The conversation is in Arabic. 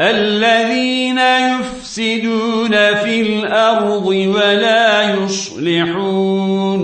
الذين يفسدون في الأرض ولا يصلحون.